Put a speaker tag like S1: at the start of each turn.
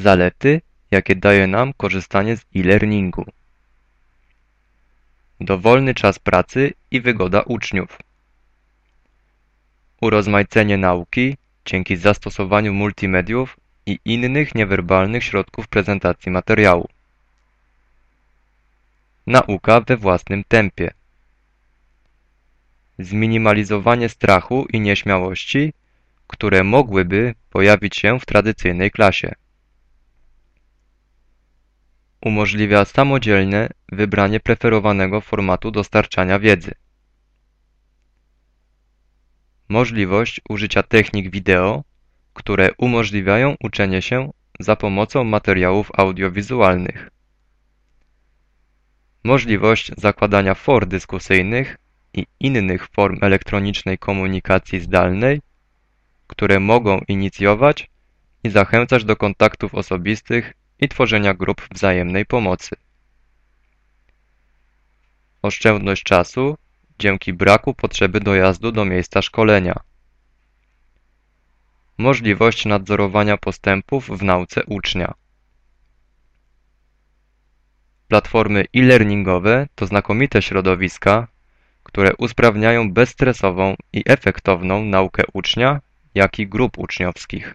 S1: Zalety, jakie daje nam korzystanie z e-learningu. Dowolny czas pracy i wygoda uczniów. Urozmaicenie nauki dzięki zastosowaniu multimediów i innych niewerbalnych środków prezentacji materiału. Nauka we własnym tempie. Zminimalizowanie strachu i nieśmiałości, które mogłyby pojawić się w tradycyjnej klasie. Umożliwia samodzielne wybranie preferowanego formatu dostarczania wiedzy. Możliwość użycia technik wideo, które umożliwiają uczenie się za pomocą materiałów audiowizualnych. Możliwość zakładania for dyskusyjnych i innych form elektronicznej komunikacji zdalnej, które mogą inicjować i zachęcać do kontaktów osobistych i tworzenia grup wzajemnej pomocy. Oszczędność czasu dzięki braku potrzeby dojazdu do miejsca szkolenia. Możliwość nadzorowania postępów w nauce ucznia. Platformy e-learningowe to znakomite środowiska, które usprawniają bezstresową i efektowną naukę ucznia, jak i grup uczniowskich.